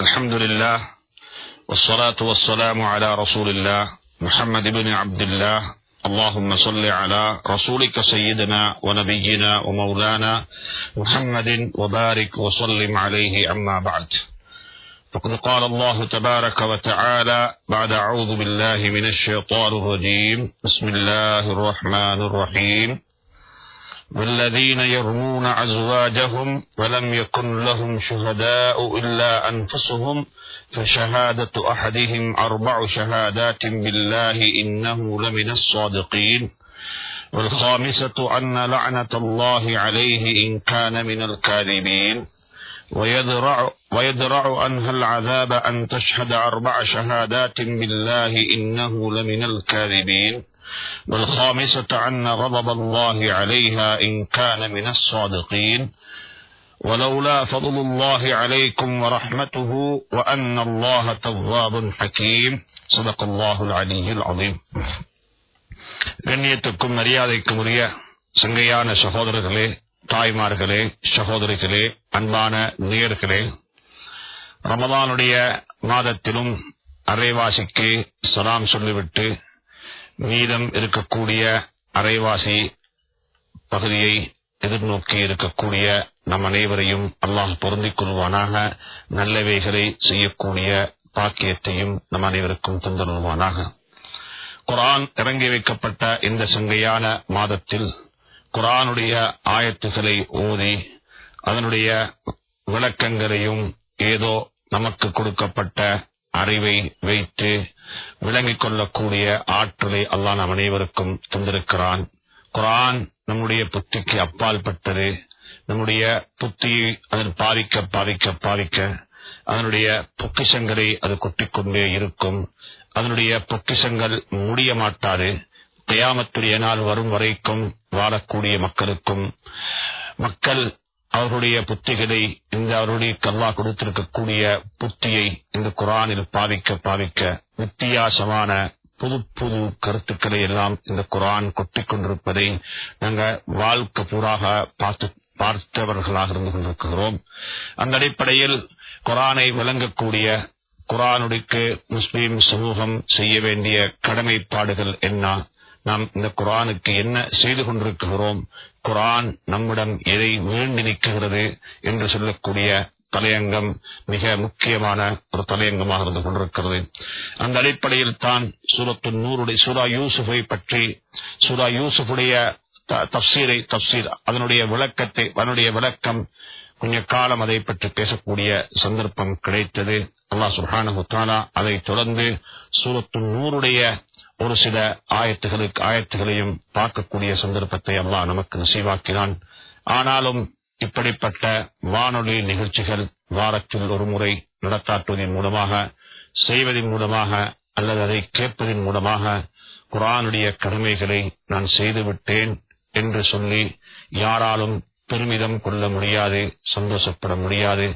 الحمد لله والصلاة والسلام على رسول الله محمد بن عبد الله. اللهم صل على رسولك سيدنا ونبينا ومولانا محمد وبارك وسلم عليه أما بعد. فقد قال الله تبارك وتعالى بعد أعوذ بالله من الشيطان الرجيم. بسم الله الرحمن الرحيم. والذين يرمون أزواجهم ولم يكن لهم شهداء إلا أنفسهم فشهادة أحدهم أربع شهادات بالله إنه لمن الصادقين. والخامسة أن لعنة الله عليه إن كان من الكاذبين. ويدرع, ويدرع عنها العذاب أن تشهد أربع شهادات بالله إنه لمن الكاذبين. والخامسة أن غضب الله عليها إن كان من الصادقين ولولا فضل الله عليكم ورحمته وأن الله تواب حكيم صدق الله العلي العظيم கண்ணியத்துக்கும் மரியாதைக்கும் உரிய சங்கையான சகோதரர்களே தாய்மார்களே சகோதரிகளே அன்பான நேயர்களே ரமதானுடைய மாதத்திலும் அரைவாசிக்கு சலாம் சொல்லிவிட்டு மீதம் இருக்கக்கூடிய அரைவாசி பகுதியை எதிர்நோக்கி இருக்கக்கூடிய நம் அனைவரையும் அல்லாஹ் பொருந்திக் கொள்வானாக நல்லவைகளை செய்யக்கூடிய பாக்கியத்தையும் நம் அனைவருக்கும் தந்தருவானாக குரான் இறங்கி வைக்கப்பட்ட இந்த சங்கையான மாதத்தில் குரானுடைய ஆயத்துகளை ஓதி அதனுடைய விளக்கங்களையும் ஏதோ நமக்கு கொடுக்கப்பட்ட அறிவை வைத்து விளங்கிக் கொள்ளக்கூடிய ஆற்றலை அல்லா நம் அனைவருக்கும் தந்திருக்கிறான். குரான் நம்முடைய புத்திக்கு அப்பால் பட்டது. நம்முடைய புத்தியை அதன் பாதிக்க பாதிக்க பாதிக்க அதனுடைய பொக்கிஷங்களை அது கொட்டிக்கொண்டே இருக்கும். அதனுடைய பொக்கிஷங்கள் முடிய மாட்டாது. தயாமத்துடைய நாள் வரும் வரைக்கும் வாழக்கூடிய மக்களுக்கும் மக்கள் அவர்களுடைய புத்திகளை இந்த அவருடைய கல்லா கொடுத்திருக்கக்கூடிய புத்தியை இந்த குரானில் பாவிக்க பாவிக்க வித்தியாசமான புது புது கருத்துக்களை எல்லாம் இந்த குரான் கொட்டிக் கொண்டிருப்பதை நாங்கள் வாழ்க்கை பூராக பார்த்து பார்த்தவர்களாக இருந்து கொண்டிருக்கிறோம். அந்த அடிப்படையில் குரானை விளங்கக்கூடிய குரானுடைக்கு முஸ்லீம் சமூகம் செய்ய வேண்டிய கடமைப்பாடுகள் என்ன? நாம் இந்த குரானுக்கு என்ன செய்து கொண்டிருக்கிறோம்? குரான் நம்மிடம் எதை வேண்டி நிற்கிறது என்று சொல்லக்கூடிய தலையங்கம் மிக முக்கியமான ஒரு தலையங்கமாக இருந்து கொண்டிருக்கிறது. அந்த அடிப்படையில் தான் சூரத்து நூறுடைய சூரா யூசுஃபை பற்றி சூரா யூசுஃபுடைய தப்சீரை தப்சீர் அதனுடைய விளக்கத்தை அதனுடைய விளக்கம் கொஞ்ச காலம் அதை பற்றி பேசக்கூடிய சந்தர்ப்பம் கிடைத்தது. அல்லா சுஹானு அதை தொடர்ந்து சூரத்து நூறுடைய ஒரு சில ஆயத்துகளுக்கு ஆயத்துகளையும் பார்க்கக்கூடிய சந்தர்ப்பத்தை அல்லா நமக்கு நசீவாக்கினான். ஆனாலும் இப்படிப்பட்ட வானொலி நிகழ்ச்சிகள் வாரத்தில் ஒரு முறை நடத்தாட்டுவதன் மூலமாக செய்வதன் மூலமாக அல்லது அதை கேட்பதன் மூலமாக குரானுடைய கடமைகளை நான் செய்துவிட்டேன் என்று சொல்லி யாராலும் பெருமிதம் கொள்ள முடியாது சந்தோஷப்பட முடியாது.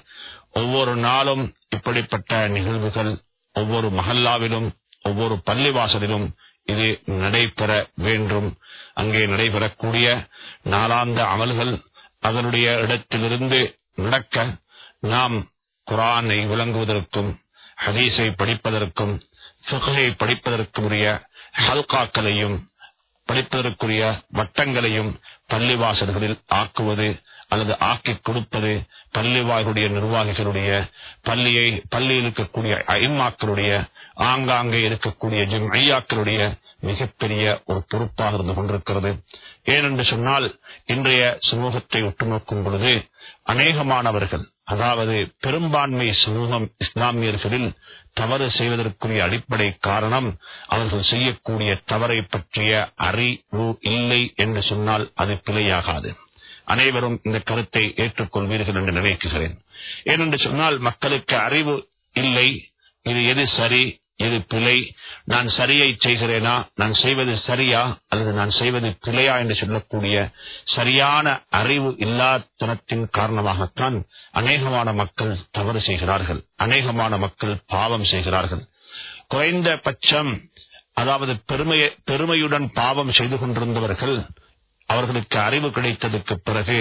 ஒவ்வொரு நாளும் இப்படிப்பட்ட நிகழ்வுகள் ஒவ்வொரு மஹல்லாவிலும் ஒவ்வொரு பள்ளிவாசலிலும் இது நடைபெற வேண்டும். அங்கே நடைபெறக்கூடிய நாளாந்த அமல்கள் அதனுடைய இடத்திலிருந்து நடக்க நாம் குரானை விளங்குவதற்கும் ஹதீஸை படிப்பதற்கும் சுகையை படிப்பதற்குரிய உரிய ஹல்காக்களையும் படிப்பதற்குரிய வட்டங்களையும் பள்ளிவாசல்களில் ஆக்குவது அல்லது ஆக்கிக் கொடுப்பது பள்ளிவாய்களுடைய நிர்வாகிகளுடைய பள்ளியை பள்ளியில் இருக்கக்கூடிய ஐமாக்களுடைய ஆங்காங்கே இருக்கக்கூடிய ஜிம்ஐயாக்களுடைய மிகப்பெரிய ஒரு பொறுப்பாக இருந்து கொண்டிருக்கிறது. ஏனென்று சொன்னால் இன்றைய சமூகத்தை உற்று நோக்கும் பொழுது அநேகமானவர்கள் அதாவது பெரும்பான்மை சமூகம் இஸ்லாமியர்களில் தவறு செய்வதற்குரிய அடிப்படை காரணம் அவர்கள் செய்யக்கூடிய தவறை பற்றிய அறிவு இல்லை என்று சொன்னால் அது பிழையாகாது. அனைவரும் இந்த கருத்தை ஏற்றுக்கொள்வீர்கள் என்று நினைக்கிறேன். ஏனென்று சொன்னால் மக்களுக்கு அறிவு இல்லை. இது எது சரி இது பிழை? நான் சரியை செய்கிறேனா? நான் செய்வது சரியா? அல்லது நான் செய்வது பிழையா என்று சொல்லக்கூடிய சரியான அறிவு இல்லாதனத்தின் காரணமாகத்தான் அநேகமான மக்கள் தவறு செய்கிறார்கள். அநேகமான மக்கள் பாவம் செய்கிறார்கள். குறைந்த பட்சம் அதாவது பெருமையை பெருமையுடன் பாவம் செய்து கொண்டிருந்தவர்கள் அவர்களுக்கு அறிவு கிடைத்ததுக்கு பிறகு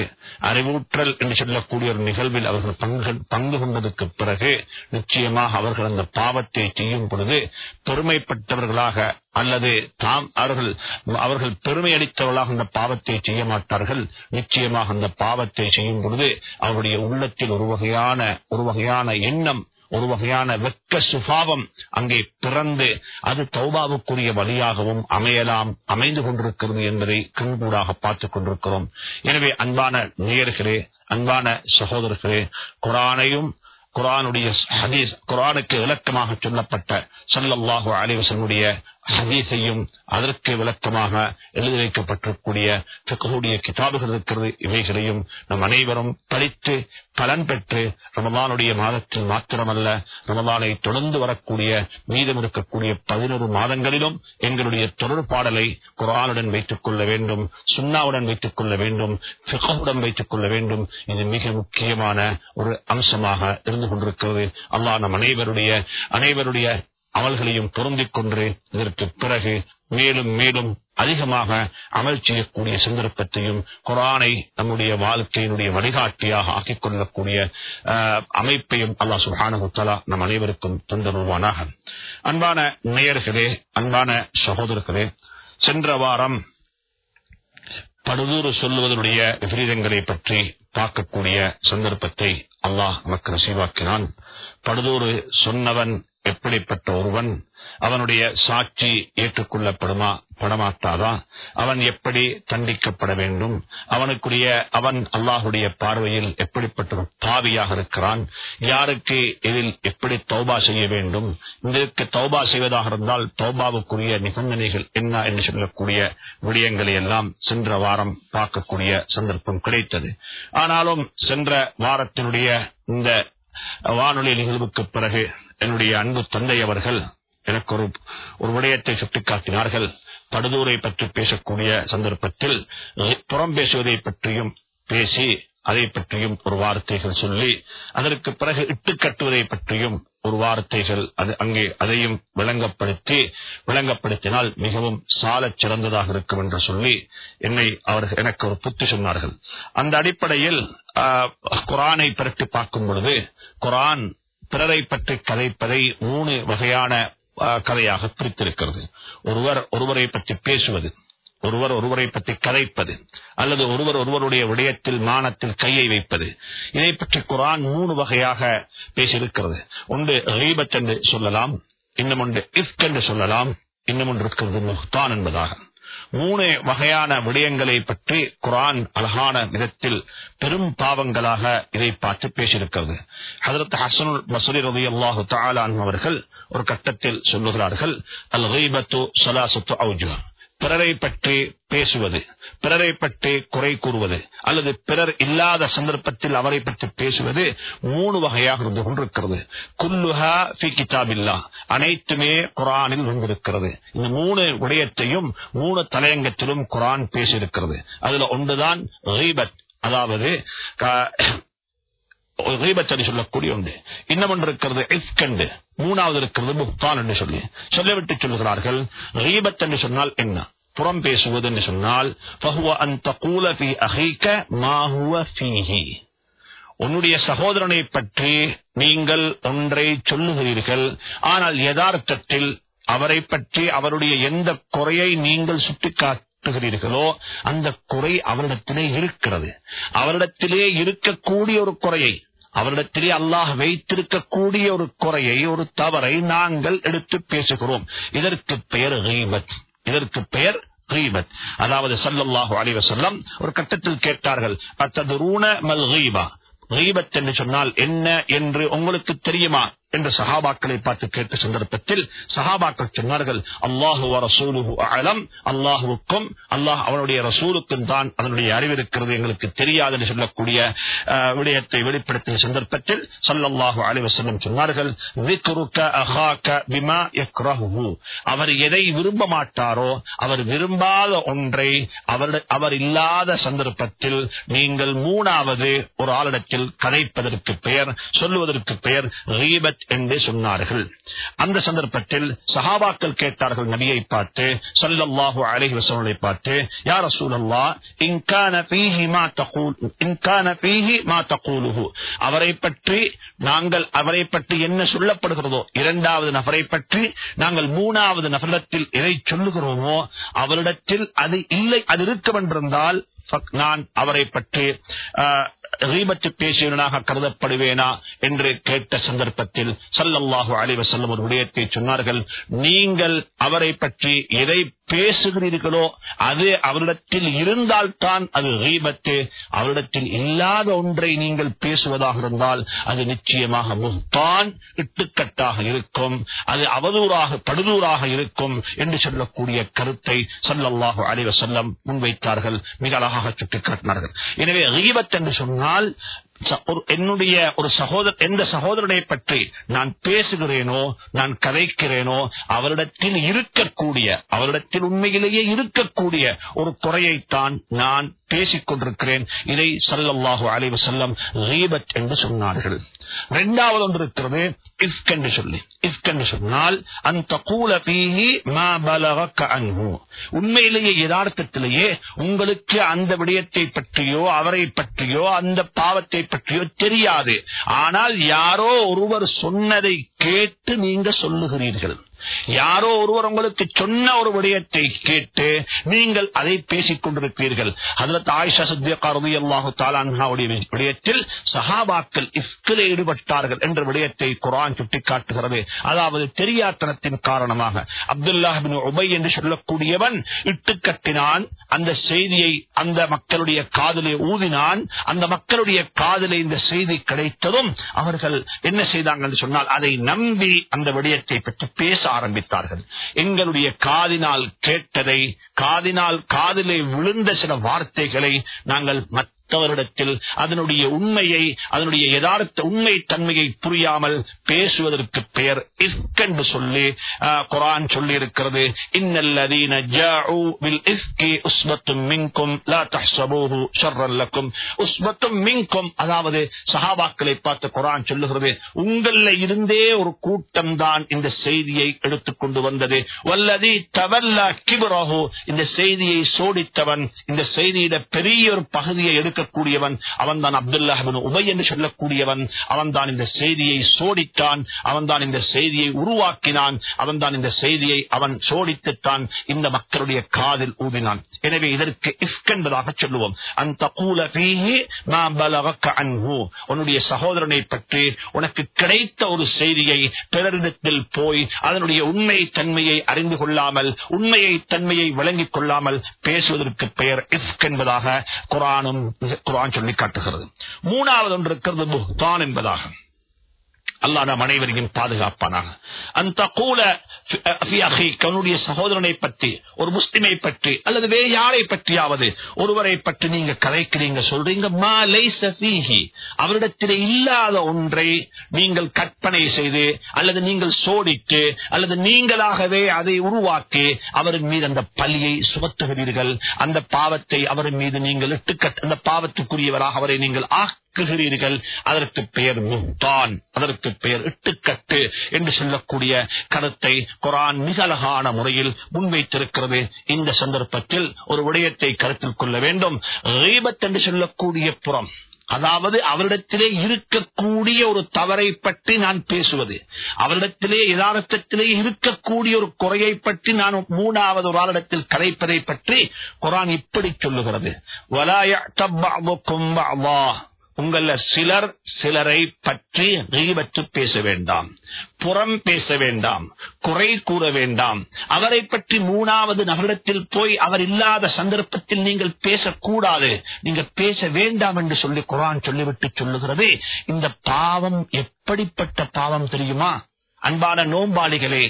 அறிவூற்றல் என்று சொல்லக்கூடிய ஒரு நிகழ்வில் அவர்கள் பங்கு பங்கு கொண்டதற்கு பிறகு நிச்சயமாக அவர்கள் அந்த பாவத்தை செய்யும் பொழுது பெருமைப்பட்டவர்களாக அல்லது தாம் அவர்கள் அவர்கள் பெருமை அளித்தவர்களாக அந்த பாவத்தை செய்ய மாட்டார்கள். நிச்சயமாக அந்த பாவத்தை செய்யும் பொழுது அவருடைய உள்ளத்தில் ஒரு வகையான ஒரு வகையான எண்ணம் ஒரு வகையான வெக்க சுபாவம் அங்கே பிறந்து அது தௌபாவுக்குரிய வழியாகவும் அமையலாம் அமைந்து கொண்டிருக்கிறது என்பதை கண்கூடாக பார்த்துக் கொண்டிருக்கிறோம். எனவே அன்பான நேயர்களே அன்பான சகோதரர்களே குரானையும் குரானுடைய ஹதீஸ் குரானுக்கு விளக்கமாக சொல்லப்பட்ட சல்லாஹு அலிவசனுடைய ஹதீஸையும் அதற்கு விளக்கமாக எழுதி வைக்கப்பட்டிருக்கூடிய பிக்குடைய கிதாபுகள் இருக்கிறது. இவைகளையும் நம் அனைவரும் படித்து பலன் பெற்று ரமதானுடைய மாதத்தில் மாத்திரமல்ல ரமதானை தொடர்ந்து வரக்கூடிய மீதம் இருக்கக்கூடிய பதினோரு மாதங்களிலும் எங்களுடைய தொடர்பாடலை குரானுடன் வைத்துக் கொள்ள வேண்டும் சுண்ணாவுடன் வைத்துக் கொள்ள வேண்டும் பிகவுடன் வைத்துக் கொள்ள வேண்டும். இது மிக முக்கியமான ஒரு அம்சமாக இருந்து கொண்டிருக்கிறது. அல்லாஹ் நம் அனைவருடைய அனைவருடைய அமல்களையும் பொருந்திக் கொண்டு இதற்கு பிறகு மேலும் மேலும் அதிகமாக அமல் செய்யக்கூடிய சந்தர்ப்பத்தையும் குரானை நம்முடைய வாழ்க்கையினுடைய வழிகாட்டியாக ஆக்கிக் கொள்ளக்கூடிய அமைப்பையும் அல்லா சுஹானகுத்தலா நம் அனைவருக்கும் தந்தருவானாக அன்பான நேயர்களே அன்பான சகோதரர்களே சென்ற வாரம் படுதூறு சொல்லுவதனுடைய விபரீதங்களை பற்றி பார்க்கக்கூடிய சந்தர்ப்பத்தை அல்லாஹ் நமக்கு நசீவாக்கினான். படுதூறு சொன்னவன் எப்படிப்பட்ட ஒருவன் அவனுடைய சாட்சி ஏற்றுக்கொள்ளப்படுமா படமாட்டாதா? அவன் எப்படி தண்டிக்கப்பட வேண்டும்? அவனுக்குரிய அவன் அல்லாஹுடைய பார்வையில் எப்படிப்பட்ட பாவியாக இருக்கிறான்? யாருக்கு இதில் எப்படி தௌபா செய்ய வேண்டும்? இதற்கு தௌபா செய்வதாக இருந்தால் தௌபாவுக்குரிய நிபந்தனைகள் என்ன என்று சொல்லக்கூடிய விடயங்களை எல்லாம் சென்ற வாரம் பார்க்கக்கூடிய சந்தர்ப்பம் கிடைத்தது. ஆனாலும் சென்ற வாரத்தினுடைய இந்த வானொலி நிகழ்வுக்கு பிறகு என்னுடைய அன்பு தந்தை அவர்கள் எனக்கு ஒரு ஒரு விடயத்தை சுட்டிக்காட்டினார்கள். படுதூரை பற்றி பேசக்கூடிய சந்தர்ப்பத்தில் புறம் பேசுவதை பற்றியும் பேசி அதை பற்றியும் ஒரு வார்த்தைகள் சொல்லி அதற்கு பிறகு இட்டு கட்டுவதை பற்றியும் ஒரு வார்த்தைகள் அது அங்கே அதையும் விளங்கப்படுத்தி விளங்கப்படுத்தினால் மிகவும் சால சிறந்ததாக இருக்கும் என்று சொல்லி என்னை அவர்கள் எனக்கு ஒரு புத்தி சொன்னார்கள். அந்த அடிப்படையில் குரானை பரட்டி பார்க்கும் பொழுது குரான் பிறரை பற்றி கதைப்பதை மூணு வகையான கதையாக பிரித்திருக்கிறது. ஒருவர் ஒருவரை பற்றி பேசுவது. ஒருவர் ஒருவரை பற்றி கதைப்பது அல்லது ஒருவர் ஒருவருடைய விடயத்தில் மானத்தில் கையை வைப்பது. இதை பற்றி குரான் மூணு வகையாக பேசியிருக்கிறது. ஒன்று ரீபத் என்று சொல்லலாம் இன்னும் ஒன்று இஃப்க் என்று சொல்லலாம் இன்னும் ஒன்று இருக்கிறது முஹ்தான் என்பதாக. மூணு வகையான விடயங்களை பற்றி குரான் அழகான விதத்தில் பெரும் பாவங்களாக இதை பார்த்து பேசியிருக்கிறது. ஹதரத் ஹசனுல் மசூரி ரவி அல்லாஹு தாலான் அவர்கள் ஒரு கட்டத்தில் சொல்லுகிறார்கள் அல் ரீபத்து சலாசத்து அவுஜா பிறரை பற்றி பேசுவது பிறரை பற்றி குறை கூறுவது அல்லது பிறர் இல்லாத சந்தர்ப்பத்தில் அவரை பற்றி பேசுவது மூணு வகையாக இருந்து கொண்டிருக்கிறது. குல்லுஹா பி கிதாபில்லா. அனைத்துமே குரானில் வந்திருக்கிறது இந்த மூணு விடயத்தையும் மூணு தலையங்கத்திலும் குரான் பேசியிருக்கிறது. அதுல ஒன்றுதான் ரீபத் அதாவது என்று சொல்லக்கூடிய ஒன்று. இன்னும் ஒன்று இருக்கிறது இஸ்கண்டு மூணாவது இருக்கிறது முக்தான் என்று சொல்லி. சொல்லிவிட்டு சொல்லுகிறார்கள் ரீபத் என்று சொன்னால் என்ன? புறம் பேசுவது என்று சொன்னால் உன்னுடைய சகோதரனை பற்றி நீங்கள் ஒன்றை சொல்லுகிறீர்கள். ஆனால் யதார்த்தத்தில் அவரை பற்றி அவருடைய எந்த குறையை நீங்கள் சுட்டிக்காட்டுகிறீர்களோ அந்த குறை அவரிடத்திலே இருக்கிறது. அவரிடத்திலே இருக்கக்கூடிய ஒரு குறையை அவரிடத்திலே அல்லாஹ் வைத்திருக்கக்கூடிய ஒரு குறையை ஒரு தவறை நாங்கள் எடுத்து பேசுகிறோம். இதற்கு பெயர் ரீபத் இதற்கு பெயர் கீபத். அதாவது சல்லல்லாஹு அலிவசல்லம் ஒரு கட்டத்தில் கேட்டார்கள் அத்ததுரூன மல் கீபா? கீபத் என்று சொன்னால் என்ன? என்று உங்களுக்கு தெரியுமா? என்று சஹாபாக்களை பார்த்து கேட்ட சந்தர்ப்பத்தில் சஹாபாக்கள் சொன்னார்கள் அல்லாஹு ரசூலுகு அலம் அல்லாஹுவுக்கும் அல்லாஹ் அவனுடைய ரசூலுக்கும் தான் அதனுடைய அறிவு இருக்கிறது எங்களுக்கு தெரியாது என்று சொல்லக்கூடிய விடயத்தை வெளிப்படுத்திய சந்தர்ப்பத்தில் சல்லாஹு அலிவசனம் சொன்னார்கள் அவர் எதை விரும்ப மாட்டாரோ அவர் விரும்பாத ஒன்றை அவர் அவர் இல்லாத சந்தர்ப்பத்தில் நீங்கள் மூணாவது ஒரு ஆளிடத்தில் கதைப்பதற்கு பெயர் சொல்லுவதற்கு பெயர் ரீபத் என்று சொன்னார்கள். அந்த சந்தர்ப்பத்தில் சஹாபாக்கள் கேட்டார்கள் நபியை பார்த்து சல்லாஹூ அலஹி வஸல்லம் பார்த்து யார் ரசூலல்லாஹ் மா அவரை பற்றி நாங்கள் அவரை பற்றி என்ன சொல்லப்படுகிறதோ இரண்டாவது நபரை பற்றி நாங்கள் மூணாவது நபரிடத்தில் எதை சொல்லுகிறோமோ அவரிடத்தில் அது இல்லை அது இருக்கவென்றிருந்தால் ஃபக் நான் அவரை பற்றி ரீபத்து பேசியவனாக கருதப்படுவேனா என்று கேட்ட சந்தர்ப்பத்தில் சல்லல்லாஹு அலிவசல்லம் ஒரு விடயத்தை சொன்னார்கள் நீங்கள் அவரை பற்றி எதை பேசுகிறீர்களோ அது அவரிடத்தில் இருந்தால்தான் அது ரீபத்து அவரிடத்தில் இல்லாத ஒன்றை நீங்கள் பேசுவதாக இருந்தால் அது நிச்சயமாக முத்தான் இட்டுக்கட்டாக இருக்கும். அது அவதூறாக படுதூராக இருக்கும் என்று சொல்லக்கூடிய கருத்தை சல்லல்லாஹு அலிவசல்லம் முன்வைத்தார்கள் மிக அழகாக சுட்டிக்காட்டினார்கள். எனவே ரீபத் என்று சொன்னால் ச- என்னுடைய ஒரு சகோதர எந்த சகோதரனை பற்றி நான் பேசுகிறேனோ நான் கதைக்கிறேனோ அவரிடத்தில் இருக்கக்கூடிய அவரிடத்தில் உண்மையிலேயே இருக்கக்கூடிய ஒரு குறையைத்தான் நான் பேசிக் கொண்டிருக்கிறேன். இதை சல்லாஹு அலைவு செல்லம் ரீபத் என்று சொன்னார்கள். இரண்டாவது ஒன்று இருக்கிறது இஃப்க் என்று சொல்லி. இஃப்க் என்று சொன்னால் அந்த கூல உண்மையிலேயே யதார்த்தத்திலேயே உங்களுக்கு அந்த விடயத்தை பற்றியோ அவரை பற்றியோ அந்த பாவத்தை பற்றியோ தெரியாது. ஆனால் யாரோ ஒருவர் சொன்னதை கேட்டு நீங்க சொல்லுகிறீர்கள். யாரோ ஒருவர் உங்களுக்கு சொன்ன ஒரு விடயத்தை கேட்டு நீங்கள் அதை பேசிக் கொண்டிருக்கிறீர்கள் அதில் ஆயிஷா சத்தியக்காரதி அல்லாஹு தாலான்ஹாவுடைய விடயத்தில் சஹாபாக்கள் இஃப்கில் ஈடுபட்டார்கள் என்ற விடயத்தை குரான் சுட்டிக்காட்டுகிறது. அதாவது தெரியாத்தனத்தின் காரணமாக. அப்துல்லாஹின் உபை என்று சொல்லக்கூடியவன் இட்டு கட்டினான் அந்த செய்தியை அந்த மக்களுடைய காதலை ஊதினான் அந்த மக்களுடைய காதலை இந்த செய்தி கிடைத்ததும் அவர்கள் என்ன செய்தாங்க சொன்னால் அதை நம்பி அந்த விடயத்தை பற்றி பேச ஆரம்பித்தார்கள். எங்களுடைய காதினால் கேட்டதை காதினால் காதிலே விழுந்த சில வார்த்தைகளை நாங்கள் மற்றவரிடத்தில் அதனுடைய உண்மையை அதனுடைய யதார்த்த உண்மை தன்மையை புரியாமல் பேசுவதற்கு பெயர் இஃப்க் என்று சொல்லி குரான் சொல்லி இருக்கிறது இன்னல்லதீன ஜாஉ பில் மின்கும் லா தஹ்சபூஹு ஷர்ரன் லக்கும். மின்கும் அதாவது சஹாபாக்களை பார்த்து குரான் சொல்லுகிறது உங்கள இருந்தே ஒரு கூட்டம் தான் இந்த செய்தியை எடுத்துக் கொண்டு வந்தது. வல்லதி தவல்லா கிபரஹு இந்த செய்தியை சோடித்தவன் இந்த செய்தியிட பெரிய ஒரு பகுதியை எடுக்க இருக்கக்கூடியவன் அவன் தான் அப்துல்லாஹின் உபை என்று சொல்லக்கூடியவன் அவன் தான் இந்த செய்தியை சோடித்தான் அவன் தான் இந்த செய்தியை உருவாக்கினான் அவன் தான் இந்த செய்தியை அவன் சோடித்துத்தான் இந்த மக்களுடைய காதில் ஊதினான். எனவே இதற்கு இஃப்க் என்பதாக சொல்லுவோம். அந்த உன்னுடைய சகோதரனை பற்றி உனக்கு கிடைத்த ஒரு செய்தியை பிறரிடத்தில் போய் அதனுடைய உண்மை தன்மையை அறிந்து கொள்ளாமல் உண்மையை தன்மையை விளங்கிக் கொள்ளாமல் பேசுவதற்கு பெயர் இஃப்க் என்பதாக குரானும் குரான் சொல்லி காட்டுகிறது. மூணாவது ஒன்று இருக்கிறது புஹ்தான் என்பதாக. அல்லாஹ் நம் அனைவரையும் பாதுகாப்பானாக. அந்த கூல உன்னுடைய சகோதரனை பற்றி ஒரு முஸ்லிமை பற்றி அல்லது வேறு யாரை பற்றியாவது ஒருவரை பற்றி நீங்க கலைக்கிறீங்க சொல்றீங்க அவரிடத்தில் இல்லாத ஒன்றை நீங்கள் கற்பனை செய்து அல்லது நீங்கள் சோடிட்டு அல்லது நீங்களாகவே அதை உருவாக்கி அவரின் மீது அந்த பழியை சுமத்துகிறீர்கள் அந்த பாவத்தை அவரின் மீது நீங்கள் இட்டுக்கட் அந்த பாவத்துக்குரியவராக அவரை நீங்கள் ஆக்குகிறீர்கள் அதற்கு பெயர் முத்தான் அதற்கு அதற்கு பெயர் இட்டுக்கட்டு என்று சொல்லக்கூடிய கருத்தை குரான் மிக அழகான முறையில் முன்வைத்திருக்கிறது. இந்த சந்தர்ப்பத்தில் ஒரு விடயத்தை கருத்தில் கொள்ள வேண்டும். என்று சொல்லக்கூடிய புறம் அதாவது அவரிடத்திலே இருக்கக்கூடிய ஒரு தவறை பற்றி நான் பேசுவது அவரிடத்திலே யதார்த்தத்திலே இருக்கக்கூடிய ஒரு குறையை பற்றி நான் மூணாவது ஒரு ஆளிடத்தில் கதைப்பதை பற்றி குரான் இப்படி சொல்லுகிறது. உங்கள சிலர் சிலரை பற்றி ரீபற்று பேச வேண்டாம் புறம் பேச வேண்டாம் குறை கூற வேண்டாம். அவரை பற்றி மூணாவது நகரத்தில் போய் அவர் இல்லாத சந்தர்ப்பத்தில் நீங்கள் பேசக்கூடாது. நீங்க பேச வேண்டாம் என்று சொல்லி குரான் சொல்லிவிட்டு சொல்லுகிறது. இந்த பாவம் எப்படிப்பட்ட பாவம் தெரியுமா? அன்பான நோம்பாளிகளே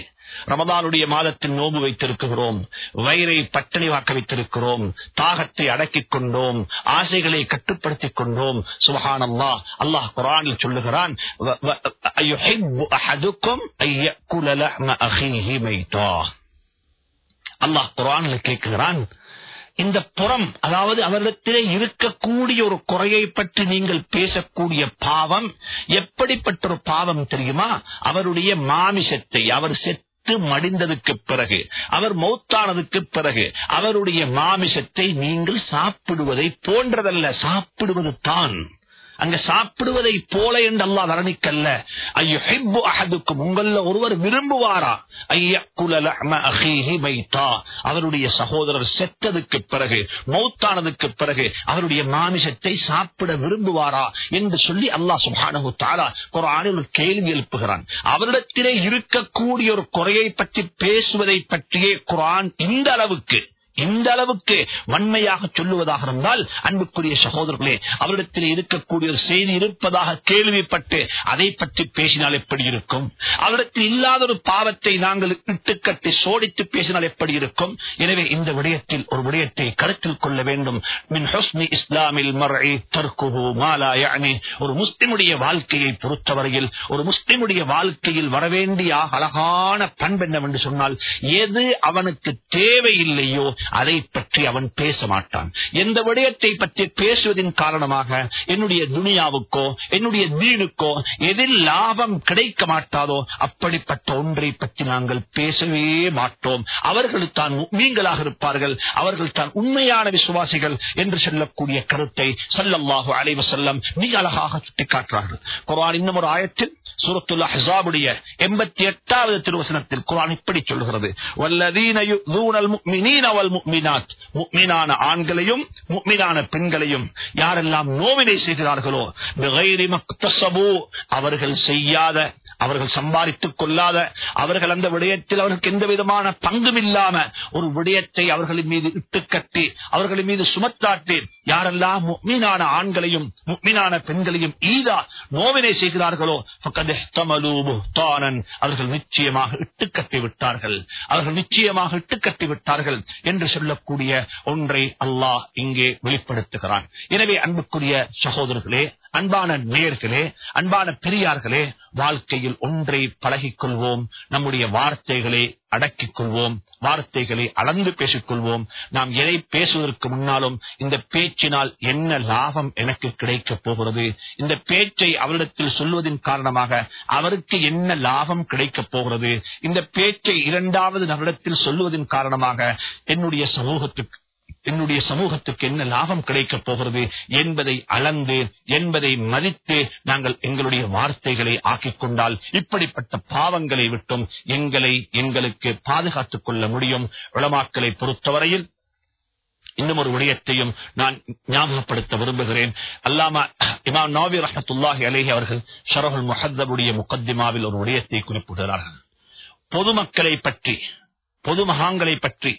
ரமதானுடைய மாதத்தில் நோம்பு வைத்திருக்கிறோம் வயிறை பட்டினி வாக்க வைத்திருக்கிறோம் தாகத்தை அடக்கிக் கொண்டோம் ஆசைகளை கட்டுப்படுத்திக் கொண்டோம். சுபஹானல்லா அல்லாஹ் குரானில் சொல்லுகிறான் "வ- வ- அல்லாஹ் குரானில் கேட்கிறான் இந்த புறம் அதாவது அவரிடத்திலே இருக்கக்கூடிய ஒரு குறையை பற்றி நீங்கள் பேசக்கூடிய பாவம் எப்படிப்பட்ட ஒரு பாவம் தெரியுமா? அவருடைய மாமிசத்தை அவர் செத்து மடிந்ததுக்கு பிறகு அவர் மௌத்தானதுக்கு பிறகு அவருடைய மாமிசத்தை நீங்கள் சாப்பிடுவதை போன்றதல்ல சாப்பிடுவது தான். அங்க சாப்பிடுவதை போல என்று அல்லாஹ் வர்ணிக்கல்ல. ஐயோ அஹதுக்கும் உங்கள ஒருவர் விரும்புவாரா? அவருடைய சகோதரர் செத்ததுக்கு பிறகு மௌத்தானதுக்கு பிறகு அவருடைய மாமிசத்தை சாப்பிட விரும்புவாரா என்று சொல்லி அல்லாஹ் சுபானு தாரா குரானில் ஒரு கேள்வி எழுப்புகிறான். அவரிடத்திலே இருக்கக்கூடிய ஒரு குறையை பற்றி பேசுவதை பற்றியே குரான் இந்த அளவுக்கு இந்த அளவுக்கு வன்மையாக சொல்லுவதாக இருந்தால் அன்புக்குரிய சகோதரர்களே அவரிடத்தில் இருக்கக்கூடிய ஒரு செய்தி இருப்பதாக கேள்விப்பட்டு அதை பற்றி பேசினால் எப்படி இருக்கும்? அவரிடத்தில் இல்லாத ஒரு பாவத்தை நாங்கள் இட்டுக்கட்டி சோடித்து பேசினால் எப்படி இருக்கும்? எனவே இந்த விடயத்தில் ஒரு விடயத்தை கருத்தில் கொள்ள வேண்டும். மின் இஸ்லாமில் மறை தர்குஹு மா ஒரு முஸ்லிமுடைய வாழ்க்கையை பொறுத்தவரையில் ஒரு முஸ்லிமுடைய வாழ்க்கையில் வரவேண்டிய அழகான பண்பு என்னவென்று சொன்னால் எது அவனுக்கு தேவையில்லையோ அதை பற்றி அவன் பேச மாட்டான் எந்த விடயத்தை பற்றி பேசுவதன் காரணமாக என்னுடைய துனியாவுக்கோ என்னுடைய தீனுக்கோ எதில் லாபம் கிடைக்க மாட்டாதோ அப்படிப்பட்ட ஒன்றை பற்றி நாங்கள் பேசவே மாட்டோம். அவர்கள் தான் நீங்களாக இருப்பார்கள். அவர்கள் தான் உண்மையான விசுவாசிகள் என்று சொல்லக்கூடிய கருத்தை சல்லல்லாஹு அலைவ செல்லம் மிக அழகாக சுட்டிக்காட்டுறார்கள் குரான் இன்னும் ஒரு ஆயத்தில் சூரத்துல் அஹ்ஸாபுடைய எண்பத்தி எட்டாவது திருவசனத்தில் குரான் இப்படி சொல்கிறது. வல்லதீன முக்மினாத் முக்மினான ஆண்களையும் முக்மினான பெண்களையும் யாரெல்லாம் நோவினை செய்கிறார்களோ அவர்கள் செய்யாத அவர்கள் சம்பாதித்துக் கொள்ளாத அவர்கள் அந்த விடயத்தில் அவர்களுக்கு எந்த விதமான பங்கும் இல்லாம ஒரு விடயத்தை அவர்களின் மீது இட்டுக்கட்டி அவர்களின் மீது சுமத்தாட்டி யாரெல்லாம் முக்மீனான ஆண்களையும் முக்மீனான பெண்களையும் ஈதா நோவினை செய்கிறார்களோ ஃபக்கத் அவர்கள் நிச்சயமாக இட்டுக்கட்டி விட்டார்கள். அவர்கள் நிச்சயமாக இட்டுக்கட்டி விட்டார்கள் என்று சொல்லக்கூடிய ஒன்றை அல்லாஹ் இங்கே வெளிப்படுத்துகிறான். எனவே அன்புக்குரிய சகோதரர்களே அன்பான நேர்களே அன்பான பெரியார்களே வாழ்க்கையில் ஒன்றை பழகிக் கொள்வோம் நம்முடைய வார்த்தைகளை அடக்கிக் கொள்வோம் வார்த்தைகளை அளந்து பேசிக் கொள்வோம் நாம் எதை பேசுவதற்கு முன்னாலும் இந்த பேச்சினால் என்ன லாபம் எனக்கு கிடைக்கப் போகிறது? இந்த பேச்சை அவரிடத்தில் சொல்வதன் காரணமாக அவருக்கு என்ன லாபம் கிடைக்கப் போகிறது? இந்த பேச்சை இரண்டாவது நபரிடத்தில் சொல்லுவதன் காரணமாக என்னுடைய சமூகத்துக்கு என்னுடைய சமூகத்துக்கு என்ன லாபம் கிடைக்கப் போகிறது என்பதை அளந்து என்பதை மதித்து நாங்கள் எங்களுடைய வார்த்தைகளை ஆக்கிக் கொண்டால் இப்படிப்பட்ட பாவங்களை விட்டும் எங்களை எங்களுக்கு பாதுகாத்துக் கொள்ள முடியும். உளமாக்களை பொறுத்தவரையில் இன்னும் ஒரு விடயத்தையும் நான் ஞாபகப்படுத்த விரும்புகிறேன். அல்லாமா இமாம் நோபி ரஹத்துல்லாஹி அலேஹி அவர்கள் ஷரஹுல் முஹத்தபுடைய முகத்திமாவில் ஒரு விடயத்தை குறிப்பிடுகிறார்கள். பொதுமக்களை பற்றி பொதுமகாங்களை பற்றி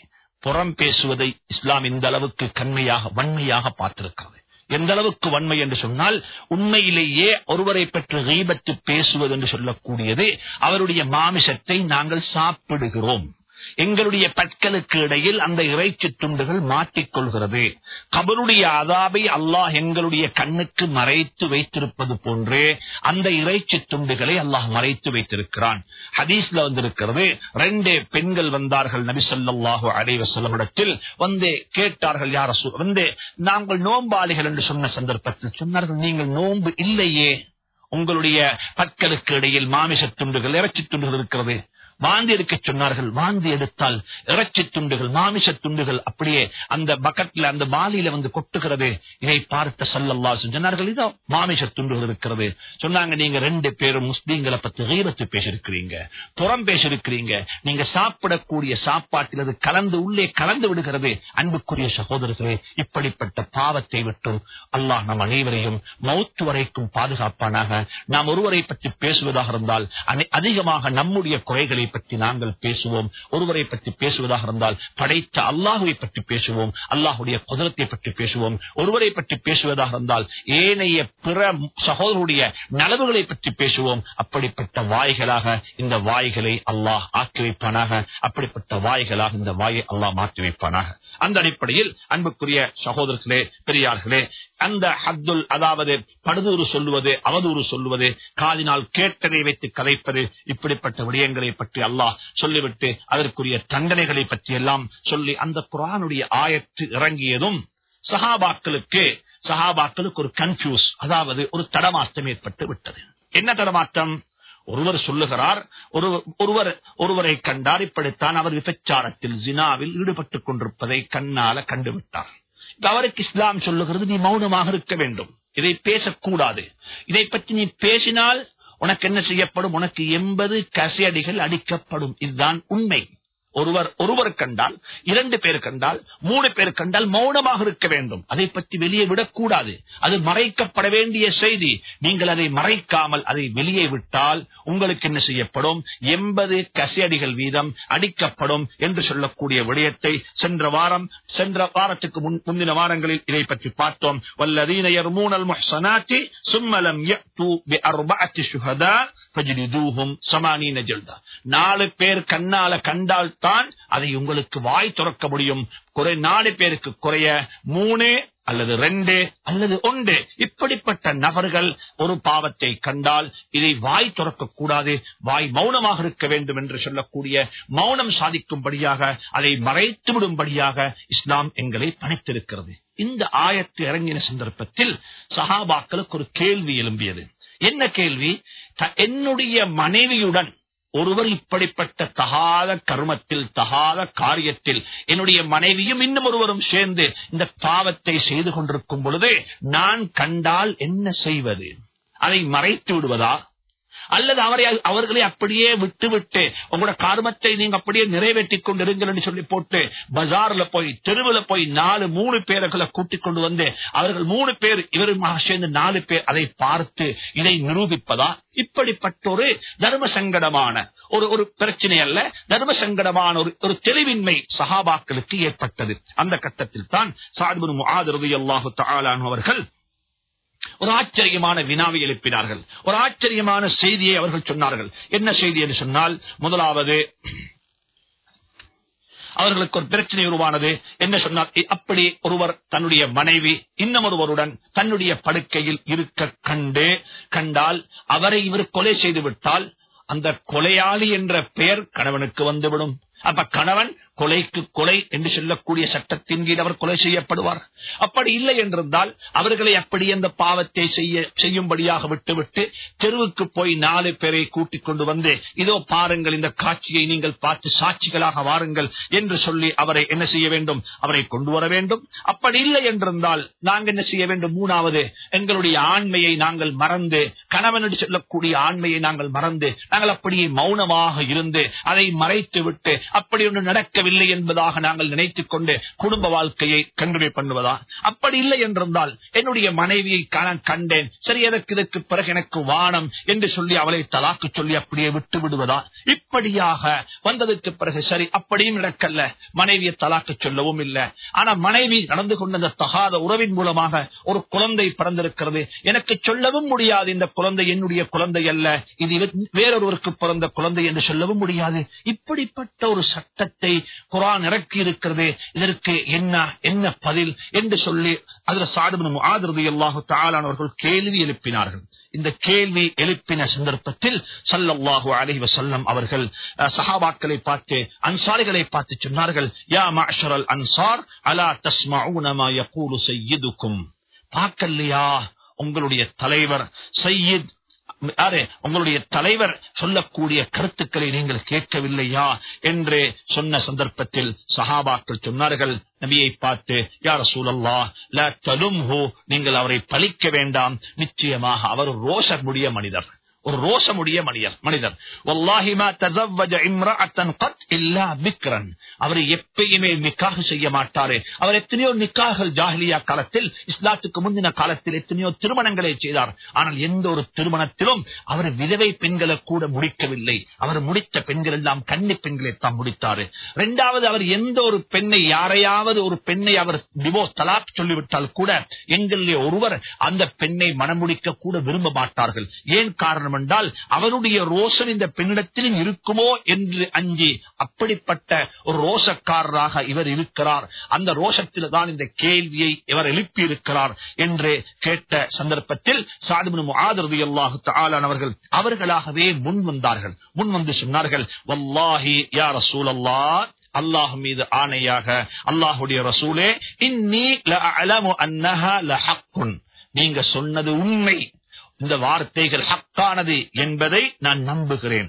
புறம் பேசுவதை இஸ்லாம் இந்த அளவுக்கு கண்மையாக வன்மையாக பார்த்திருக்கிறது. எந்த அளவுக்கு வன்மை என்று சொன்னால் உண்மையிலேயே ஒருவரை பற்றி ரீபத்து பேசுவது என்று சொல்லக்கூடியது அவருடைய மாமிசத்தை நாங்கள் சாப்பிடுகிறோம். எங்களுடைய பற்களுக்கு இடையில் அந்த இறைச்சி துண்டுகள் மாட்டிக்கொள்கிறது. கபருடைய அதாபை அல்லாஹ் எங்களுடைய கண்ணுக்கு மறைத்து வைத்திருப்பது போன்றே அந்த இறைச்சி துண்டுகளை அல்லாஹ் மறைத்து வைத்திருக்கிறான். ஹதீஸ்ல வந்திருக்கிறது ரெண்டே பெண்கள் வந்தார்கள் நபி சொல்லாஹு அலைவசல்லமிடத்தில் வந்து கேட்டார்கள் யார வந்து நாங்கள் நோம்பாளிகள் என்று சொன்ன சந்தர்ப்பத்தில் சொன்னார்கள் நீங்கள் நோன்பு இல்லையே. உங்களுடைய பற்களுக்கு இடையில் மாமிச துண்டுகள் இறைச்சி துண்டுகள் இருக்கிறது. வாந்தி எடுக்க சொன்னார்கள். வாந்தி எடுத்தால் இறைச்சி துண்டுகள் மாமிச துண்டுகள் அப்படியே அந்த பக்கெட்ல அந்த மாலியில வந்து கொட்டுகிறது. இதை பார்த்த சல்லல்லா சொன்னார்கள் இதோ மாமிச துண்டுகள் இருக்கிறது. சொன்னாங்க நீங்க ரெண்டு பேரும் முஸ்லீம்களை பத்தி ஈரத்து பேசிருக்கிறீங்க புறம் பேசிருக்கிறீங்க நீங்க சாப்பிடக்கூடிய சாப்பாட்டில் அது கலந்து உள்ளே கலந்து விடுகிறது. அன்புக்குரிய சகோதரர்களே இப்படிப்பட்ட பாவத்தை விட்டு அல்லாஹ் நம் அனைவரையும் மௌத்து வரைக்கும் பாதுகாப்பானாக. நாம் ஒருவரை பற்றி பேசுவதாக இருந்தால் அதிகமாக நம்முடைய குறைகளை பற்றி நாங்கள் பேசுவோம். ஒருவரை பற்றி பேசுவதாக இருந்தால் படைத்த அல்லாஹுவை பற்றி பேசுவோம். அல்லாஹுடைய குதிரத்தை பற்றி பேசுவோம். ஒருவரை பற்றி பேசுவதாக இருந்தால் ஏனைய பிற சகோதரருடைய நலவுகளை பற்றி பேசுவோம். அப்படிப்பட்ட வாய்களாக இந்த வாய்களை அல்லாஹ் ஆக்கி வைப்பானாக. அப்படிப்பட்ட வாய்களாக இந்த வாயை அல்லாஹ் மாற்றி வைப்பானாக. அந்த அடிப்படையில் அன்புக்குரிய சகோதரர்களே பெரியார்களே அந்த ஹத்துல் அதாவது படுதூறு சொல்லுவது அவதூறு சொல்லுவது காதினால் கேட்டதை வைத்து கதைப்பது இப்படிப்பட்ட விடயங்களை பற்றி பற்றி அல்லாஹ் சொல்லிவிட்டு அதற்குரிய தண்டனைகளை பற்றி எல்லாம் சொல்லி அந்த குரானுடைய ஆயத்து இறங்கியதும் சஹாபாக்களுக்கு சஹாபாக்களுக்கு ஒரு கன்ஃபியூஸ் அதாவது ஒரு தடமாற்றம் ஏற்பட்டு விட்டது. என்ன தடமாற்றம்? ஒருவர் சொல்லுகிறார் ஒரு ஒருவர் ஒருவரை கண்டார் இப்படித்தான் அவர் விபச்சாரத்தில் ஜினாவில் ஈடுபட்டுக் கொண்டிருப்பதை கண்ணால கண்டுவிட்டார். அவருக்கு இஸ்லாம் சொல்லுகிறது நீ மௌனமாக இருக்க வேண்டும். இதை பேசக்கூடாது. இதை பற்றி நீ பேசினால் உனக்கு என்ன செய்யப்படும்? உனக்கு எண்பது கசையடிகள் அடிக்கப்படும். இதுதான் உண்மை. ஒருவர் ஒருவர் கண்டால் இரண்டு பேர் கண்டால் மூணு பேர் கண்டால் மௌனமாக இருக்க வேண்டும். அதை பற்றி வெளியே விடக்கூடாது. அது மறைக்கப்பட வேண்டிய செய்தி. நீங்கள் அதை மறைக்காமல் அதை வெளியே விட்டால் உங்களுக்கு என்ன செய்யப்படும்? எண்பது கசையடிகள் வீதம் அடிக்கப்படும் என்று சொல்லக்கூடிய விடயத்தை சென்ற வாரம் சென்ற வாரத்துக்கு முன் முந்தின வாரங்களில் இதை பற்றி பார்த்தோம். வல்லதீனையர் மூனல் முஹ்சனாத்தி சும்மலம் யக்து பி அர்பஅத்தி ஷுஹதா ஃபஜ்லிதூஹும் ஸமானீன ஜல்தா. நாலு பேர் கண்ணால கண்டால் தான் அதை உங்களுக்கு வாய் திறக்க முடியும். குறை நாலு பேருக்கு குறைய மூணு அல்லது ரெண்டு அல்லது ஒன்று. இப்படிப்பட்ட நபர்கள் ஒரு பாவத்தை கண்டால் இதை வாய் துறக்க கூடாது. வாய் மௌனமாக இருக்க வேண்டும் என்று சொல்லக்கூடிய மௌனம் சாதிக்கும்படியாக அதை மறைத்து விடும்படியாக இஸ்லாம் எங்களை பணித்திருக்கிறது இந்த ஆயத்து இறங்கின சந்தர்ப்பத்தில் சஹாபாக்களுக்கு ஒரு கேள்வி எழும்பியது. என்ன கேள்வி? த- என்னுடைய மனைவியுடன் ஒருவர் இப்படிப்பட்ட தகாத கர்மத்தில் தகாத காரியத்தில் என்னுடைய மனைவியும் இன்னும் ஒருவரும் சேர்ந்து இந்த பாவத்தை செய்து கொண்டிருக்கும் பொழுது நான் கண்டால் என்ன செய்வது? அதை மறைத்து விடுவதா? அல்லது அவரை அவர்களை அப்படியே விட்டுவிட்டு உங்களோட கர்மத்தை நீங்க அப்படியே நிறைவேற்றிக் கொண்டிருங்கள் என்று சொல்லி போட்டு பஜார்ல போய் தெருவில் போய் நாலு மூணு பேர்களை கூட்டிக் கொண்டு வந்து அவர்கள் மூணு பேர் இவருமாக சேர்ந்து நாலு பேர் அதை பார்த்து இதை நிரூபிப்பதா? இப்படிப்பட்ட ஒரு தர்ம சங்கடமான ஒரு ஒரு பிரச்சனை அல்ல தர்ம சங்கடமான ஒரு ஒரு தெளிவின்மை சஹாபாக்களுக்கு ஏற்பட்டது. அந்த கட்டத்தில் தான் சாதிபுன் ஆதரவு அல்லாஹு தாலான் அவர்கள் ஒரு ஆச்சரியமான வினாவை எழுப்பினார்கள். ஒரு ஆச்சரியமான செய்தியை அவர்கள் சொன்னார்கள். என்ன செய்தி என்று சொன்னால் முதலாவது அவர்களுக்கு ஒரு பிரச்சனை உருவானது. என்ன சொன்னால் அப்படி ஒருவர் தன்னுடைய மனைவி இன்னும் ஒருவருடன் தன்னுடைய படுக்கையில் இருக்க கண்டு கண்டால் அவரை இவர் கொலை செய்து விட்டால் அந்த கொலையாளி என்ற பெயர் கணவனுக்கு வந்துவிடும். அப்ப கணவன் கொலைக்கு கொலை என்று சொல்லக்கூடிய சட்டத்தின் கீழ் அவர் கொலை செய்யப்படுவார். அப்படி இல்லை என்றிருந்தால் அவர்களை அப்படி அந்த பாவத்தை செய்ய செய்யும்படியாக விட்டுவிட்டு தெருவுக்கு போய் நாலு பேரை கூட்டிக் கொண்டு வந்து இதோ பாருங்கள் இந்த காட்சியை நீங்கள் பார்த்து சாட்சிகளாக வாருங்கள் என்று சொல்லி அவரை என்ன செய்ய வேண்டும்? அவரை கொண்டு வர வேண்டும். அப்படி இல்லை என்றிருந்தால் நாங்கள் என்ன செய்ய வேண்டும்? மூணாவது எங்களுடைய ஆண்மையை நாங்கள் மறந்து கணவன் என்று சொல்லக்கூடிய ஆண்மையை நாங்கள் மறந்து நாங்கள் அப்படியே மௌனமாக இருந்து அதை மறைத்து விட்டு அப்படி ஒன்று நடக்கவில்லை என்பதாக நாங்கள் நினைத்துக் கொண்டு குடும்ப வாழ்க்கையை கண்டினியூ பண்ணுவதா? அப்படி இல்லை என்றிருந்தால் என்னுடைய மனைவியை நான் கண்டேன். சரி எதற்கு இதற்கு பிறகு எனக்கு வானம் என்று சொல்லி அவளை தலாக்கு சொல்லி அப்படியே விட்டு விடுவதா? இப்படியாக வந்ததற்கு பிறகு சரி அப்படியும் நடக்கல்ல. மனைவியை தலாக்கு சொல்லவும் இல்லை. ஆனா மனைவி நடந்து கொண்ட தகாத உறவின் மூலமாக ஒரு குழந்தை பிறந்திருக்கிறது. எனக்கு சொல்லவும் முடியாது இந்த குழந்தை என்னுடைய குழந்தை அல்ல. இது வேறொருவருக்கு பிறந்த குழந்தை என்று சொல்லவும் முடியாது. இப்படிப்பட்ட ஒரு சட்டத்தை குரான் இறக்கி இருக்கிறது இதற்கு என்ன என்ன பதில் என்று சொல்லி அதுல சாதுபன் ஆதரவு அல்லாஹு தாளானவர்கள் கேள்வி எழுப்பினார்கள். இந்த கேள்வி எழுப்பின சந்தர்ப்பத்தில் சல்லல்லாஹு அலைஹி வஸல்லம் அவர்கள் சஹாபாக்களை பார்த்து அன்சாரிகளை பார்த்து சொன்னார்கள் யா மஅஷரல் அன்சார் அலா தஸ்மஊன யகூலு சய்யிதுக்கும் பார்க்கலையா உங்களுடைய தலைவர் சையீத் யாரு? உங்களுடைய தலைவர் சொல்லக்கூடிய கருத்துக்களை நீங்கள் கேட்கவில்லையா? என்று சொன்ன சந்தர்ப்பத்தில் சஹாபாக்கள் சொன்னார்கள் நபியை பார்த்து யார் சூழல்லா ல ஹூ நீங்கள் அவரை பழிக்க வேண்டாம். நிச்சயமாக அவர் ரோஷமுடைய மனிதர். ஒரு ரோஷமுடைய மனிதர் மனிதர். பிக்ரன் அவர் எப்பயுமே நிக்காக செய்ய மாட்டாரே. அவர் எத்தனையோ நிக்காகல் ஜாகிலியா காலத்தில் இஸ்லாத்துக்கு முந்தின காலத்தில் எத்தனையோ திருமணங்களை செய்தார். ஆனால் எந்த ஒரு திருமணத்திலும் அவர் விதவை பெண்களை கூட முடிக்கவில்லை. அவர் முடித்த பெண்கள் எல்லாம் கன்னி பெண்களை தான் முடித்தாரு. இரண்டாவது அவர் எந்த ஒரு பெண்ணை யாரையாவது ஒரு பெண்ணை அவர் டிவோர்ஸ் தலாக் சொல்லிவிட்டால் கூட எங்களிலே ஒருவர் அந்த பெண்ணை மனமுடிக்க கூட விரும்ப மாட்டார்கள். ஏன் காரணம் காரணம் என்றால் அவருடைய ரோஷம் இந்த பெண்ணிடத்திலும் இருக்குமோ என்று அஞ்சி அப்படிப்பட்ட ஒரு ரோஷக்காரராக இவர் இருக்கிறார். அந்த ரோஷத்தில் தான் இந்த கேள்வியை இவர் எழுப்பி இருக்கிறார் என்று கேட்ட சந்தர்ப்பத்தில் சாதுபின் ஆதரவு அல்லாஹு அவர்கள் அவர்களாகவே முன் வந்தார்கள். முன் வந்து சொன்னார்கள் வல்லாஹி யார் சூழல்லா அல்லாஹ் மீது ஆணையாக அல்லாஹுடைய ரசூலே இன்னி லஅலமு அன்னஹா லஹக்குன். நீங்க சொன்னது உண்மை. இந்த வார்த்தைகள் ஹக்கானது என்பதை நான் நம்புகிறேன்.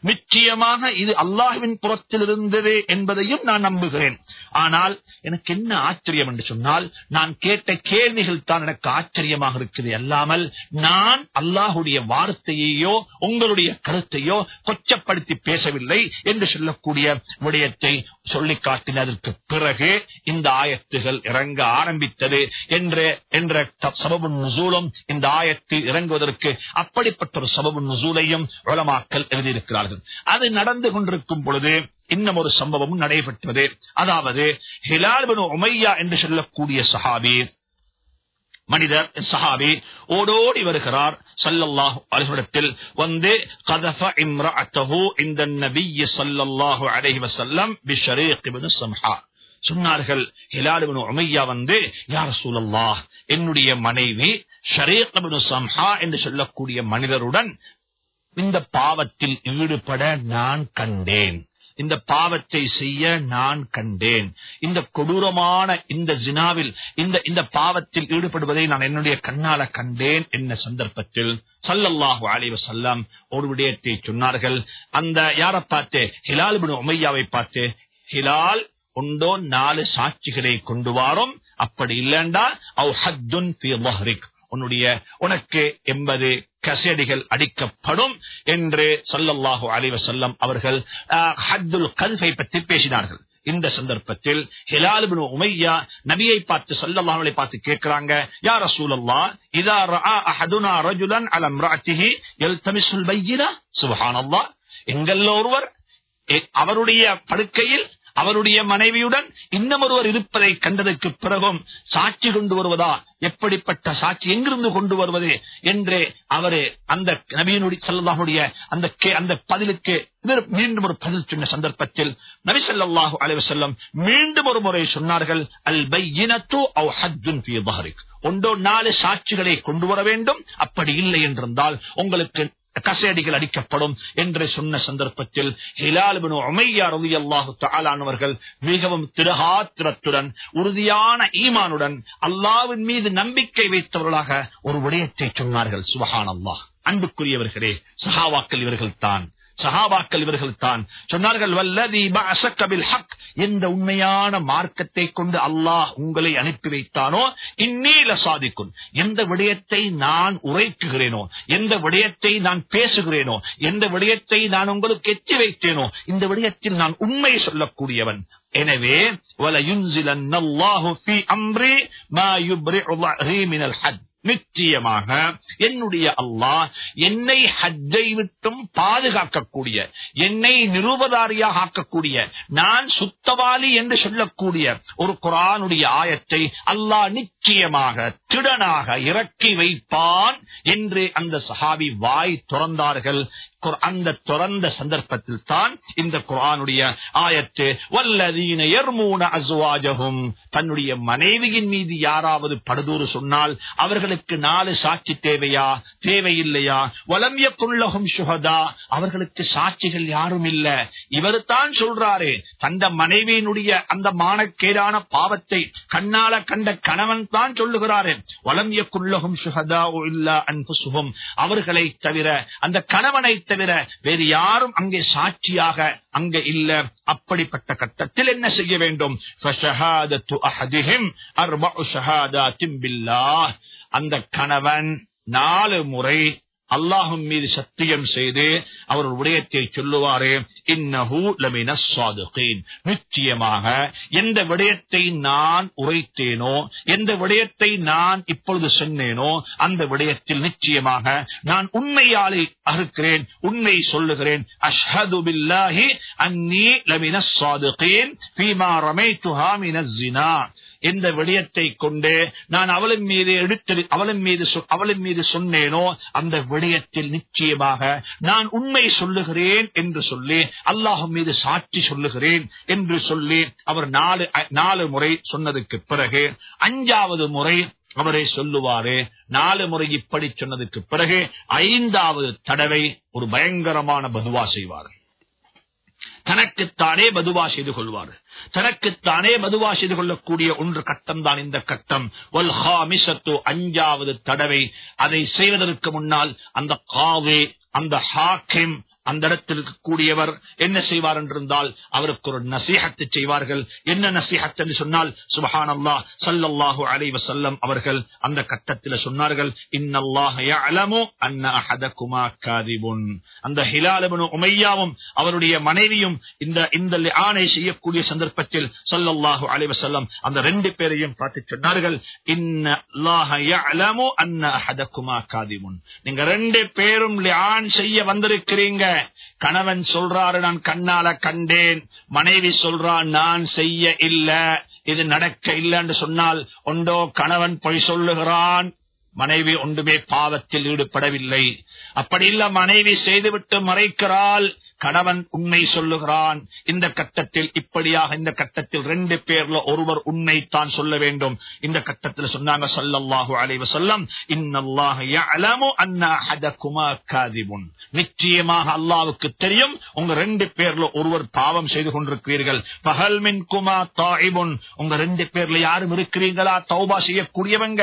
நிச்சயமாக இது அல்லாஹுவின் புறத்தில் இருந்தது என்பதையும் நான் நம்புகிறேன். ஆனால் எனக்கு என்ன ஆச்சரியம் என்று சொன்னால் நான் கேட்ட கேள்விகள் தான் எனக்கு ஆச்சரியமாக இருக்குது. அல்லாமல் நான் அல்லாஹுடைய வார்த்தையையோ உங்களுடைய கருத்தையோ கொச்சப்படுத்தி பேசவில்லை என்று சொல்லக்கூடிய விடயத்தை சொல்லிக் காட்டினதற்கு பிறகு இந்த ஆயத்துகள் இறங்க ஆரம்பித்தது என்று என்ற சபபு நுசூலும் இந்த ஆயத்து இறங்குவதற்கு அப்படிப்பட்ட ஒரு சபபு நுசூலையும் உளமாக்கல் எழுதியிருக்கிறார்கள். அது நடந்து கொண்டிருக்கும் பொழுது இன்னும் ஒரு சம்பவமும் நடைபெற்றது. அதாவது ஹிலால் உமையா என்று சொல்லக்கூடிய சஹாபி மனிதர் சஹாபி ஓடோடி வருகிறார். சல்லல்லாஹு அலிஹிடத்தில் வந்து கதஃப இம்ரஅத்தஹு இந்த நபிய் ஸல்லல்லாஹு அலைஹி வஸல்லம் பிஷரீக் இப்னு சம்ஹா. சொன்னார்கள். ஹிலால் உமையா வந்து யார் சூழல்லா என்னுடைய மனைவி ஷரீக் சம்ஹா என்று சொல்லக்கூடிய மனிதருடன் இந்த பாவத்தில் ஈடுபட நான் கண்டேன். இந்த பாவத்தை செய்ய நான் கண்டேன். இந்த கொடூரமான இந்த ஜினாவில் இந்த இந்த பாவத்தில் ஈடுபடுவதை நான் என்னுடைய கண்ணால கண்டேன் என்ன சந்தர்ப்பத்தில் சல்லல்லாஹு அலைஹி சல்லாம் ஒரு விடயத்தை சொன்னார்கள். அந்த யாரை பார்த்து? ஹிலால் பின் உமையாவை பார்த்து. ஹிலால் உண்டோ நாலு சாட்சிகளை கொண்டு வாரோம். அப்படி இல்லைண்டா அவ் உன்னுடைய உனக்கு எண்பது கசேடிகள் அடிக்கப்படும் என்று சொல்லல்லாஹு அலிவசல்லம் அவர்கள் ஹத்துல் கல்ஃபை பற்றி பேசினார்கள். இந்த சந்தர்ப்பத்தில் ஹிலால் உமையா நபியை பார்த்து சல்லல்லாஹலை பார்த்து கேட்கிறாங்க யார் ரசூலல்லா இதா ரஆ அஹதுனா ரஜுலன் அல இம்ராஅத்திஹி யல்தமிசுல் பையினா? சுப்ஹானல்லாஹ். எங்கெல்லோ ஒருவர் அவருடைய படுக்கையில் அவருடைய மனைவியுடன் இன்னும் ஒருவர் இருப்பதை கண்டதற்கு பிறகும் சாட்சி கொண்டு வருவதா? எப்படிப்பட்ட சாட்சி? எங்கிருந்து கொண்டு வருவது என்றே அவரு அந்த நபியனுடைய செல்லாமுடைய அந்த அந்த பதிலுக்கு மீண்டும் ஒரு பதில் சொன்ன சந்தர்ப்பத்தில் நபி சொல்லாஹு அலைவர் செல்லம் மீண்டும் ஒரு முறை சொன்னார்கள் அல் பையினத்து அவ் ஹத்துன் ஒன்றோ நாலு சாட்சிகளை கொண்டு வர வேண்டும். அப்படி இல்லை என்றிருந்தால் உங்களுக்கு கசேடிகள் அடிக்கப்படும் என்று சொன்ன சந்தர்ப்பத்தில் ஹிலால் பின் மிகவும் திரகாத்திரத்துடன் உறுதியான ஈமானுடன் அல்லாஹ்வின் மீது நம்பிக்கை வைத்தவர்களாக ஒரு விடயத்தை சொன்னார்கள். சுபஹானல்லாஹ். அன்புக்குரியவர்களே சஹாவாக்கள் இவர்கள்தான். சஹாபாக்கள் இவர்கள் தான் சொன்னார்கள் வல்லதி அசக்கபில் ஹக் எந்த உண்மையான மார்க்கத்தை கொண்டு அல்லாஹ் உங்களை அனுப்பி வைத்தானோ இந்நீல சாதிக்கும் எந்த விடயத்தை நான் உரைக்குகிறேனோ எந்த விடயத்தை நான் பேசுகிறேனோ எந்த விடயத்தை நான் உங்களுக்கு எத்தி வைத்தேனோ இந்த விடயத்தில் நான் உண்மை சொல்லக்கூடியவன். எனவே வல நிச்சயமாக என்னுடைய அல்லாஹ் என்னை ஹஜ்ஜை விட்டும் பாதுகாக்கக்கூடிய என்னை நிரூபதாரியாக ஆக்கக்கூடிய நான் சுத்தவாளி என்று சொல்லக்கூடிய ஒரு குரானுடைய ஆயத்தை அல்லாஹ் நிச்சயமாக திடனாக இறக்கி வைப்பான் என்று அந்த சஹாபி வாய் துறந்தார்கள். அந்த துறந்த சந்தர்ப்பத்தில் தான் இந்த குரானுடைய ஆயத்து வல்லதீன எர்மூன அசுவாஜகும் தன்னுடைய மனைவியின் மீது யாராவது படுதூறு சொன்னால் அவர்களுக்கு நாலு சாட்சி தேவையா? தேவையில்லையா? வலமிய குள்ளகும் சுகதா அவர்களுக்கு சாட்சிகள் யாரும் இல்ல இவர் தான் சொல்றாரு தந்த மனைவியினுடைய அந்த மானக்கேடான பாவத்தை கண்ணால கண்ட கணவன் தான் சொல்லுகிறாரு வலமிய குள்ளகும் சுகதா இல்லா அன்புசுகம் அவர்களை தவிர அந்த கணவனை தவிர வேறு யாரும் அங்கே சாட்சியாக அங்க இல்ல. அப்படிப்பட்ட கட்டத்தில் என்ன செய்ய வேண்டும்? அந்த கணவன் நாலு முறை அல்லாஹும் மீது சத்தியம் செய்து அவர் விடயத்தை சொல்லுவாரே இன்னஹு லமின சாதுகீன். நிச்சயமாக எந்த விடயத்தை நான் உரைத்தேனோ எந்த விடயத்தை நான் இப்பொழுது சொன்னேனோ அந்த விடயத்தில் நிச்சயமாக நான் உண்மையாளி அறுக்கிறேன் உண்மை சொல்லுகிறேன். அஷ்ஹது பில்லாஹி அன்னி லமின சாதுகீன் பீமா ரமைத்துஹா மின எந்த விடயத்தை கொண்டு நான் அவளின் மீது எடுத்து அவளின் மீது அவளின் மீது சொன்னேனோ அந்த விடயத்தில் நிச்சயமாக நான் உண்மை சொல்லுகிறேன் என்று சொல்லி அல்லாஹ் மீது சாட்சி சொல்லுகிறேன் என்று சொல்லி அவர் நாலு நாலு முறை சொன்னதுக்கு பிறகு அஞ்சாவது முறை அவரை சொல்லுவாரு நாலு முறை இப்படி சொன்னதுக்கு பிறகு ஐந்தாவது தடவை ஒரு பயங்கரமான பதுவா செய்வார் தனக்குத்தானே மதுவா செய்து கொள்வார். தனக்குத்தானே மதுவா செய்து கொள்ளக்கூடிய ஒன்று கட்டம் தான் இந்த கட்டம். வல் அஞ்சாவது தடவை அதை செய்வதற்கு முன்னால் அந்த காவே அந்த ஹாக்கிம் அந்த இடத்தில் இருக்கக்கூடியவர் என்ன செய்வார் என்றிருந்தால் அவருக்கு ஒரு நசீகத்தை செய்வார்கள். என்ன நசீகத் என்று சொன்னால் சுபஹான் அல்லா சல்லல்லாஹு அலை வசல்லம் அவர்கள் அந்த கட்டத்தில் சொன்னார்கள் இன்னல்லாஹ யஅலமு காதிபுன். அந்த ஹிலாலபனு உமையாவும் அவருடைய மனைவியும் இந்த இந்த ஆணை செய்யக்கூடிய சந்தர்ப்பத்தில் சல்லல்லாஹு அலை வசல்லம் அந்த ரெண்டு பேரையும் பார்த்து சொன்னார்கள் இன்னல்லாஹ யஅலமு அன்ன காதிபுன். நீங்க ரெண்டு பேரும் லியான் செய்ய வந்திருக்கிறீங்க கணவன் சொல்றாரு நான் கண்ணால கண்டேன். மனைவி சொல்றான் நான் செய்ய இல்ல. இது நடக்க இல்லைன்னு சொன்னால் ஒன்றோ கணவன் பொய் சொல்லுகிறான். மனைவி ஒன்றுமே பாவத்தில் ஈடுபடவில்லை. அப்படி இல்ல மனைவி செய்துவிட்டு மறைக்கிறாள். கணவன் உண்மை சொல்லுகிறான். இந்த கட்டத்தில் இப்படியாக இந்த கட்டத்தில் ரெண்டு பேர்ல ஒருவர் உண்மை தான் சொல்ல வேண்டும். இந்த கட்டத்தில் சொன்னாங்க சல்லல்லாஹு அலைவ சொல்லம் இன்னல்லாஹ நிச்சயமாக அல்லாவுக்கு தெரியும் உங்க ரெண்டு பேர்ல ஒருவர் பாவம் செய்து கொண்டிருக்கிறீர்கள். பகல் மின்குமா தாயிபுன் உங்க ரெண்டு பேர்ல யாரும் இருக்கிறீங்களா தௌபா செய்யக்கூடியவங்க.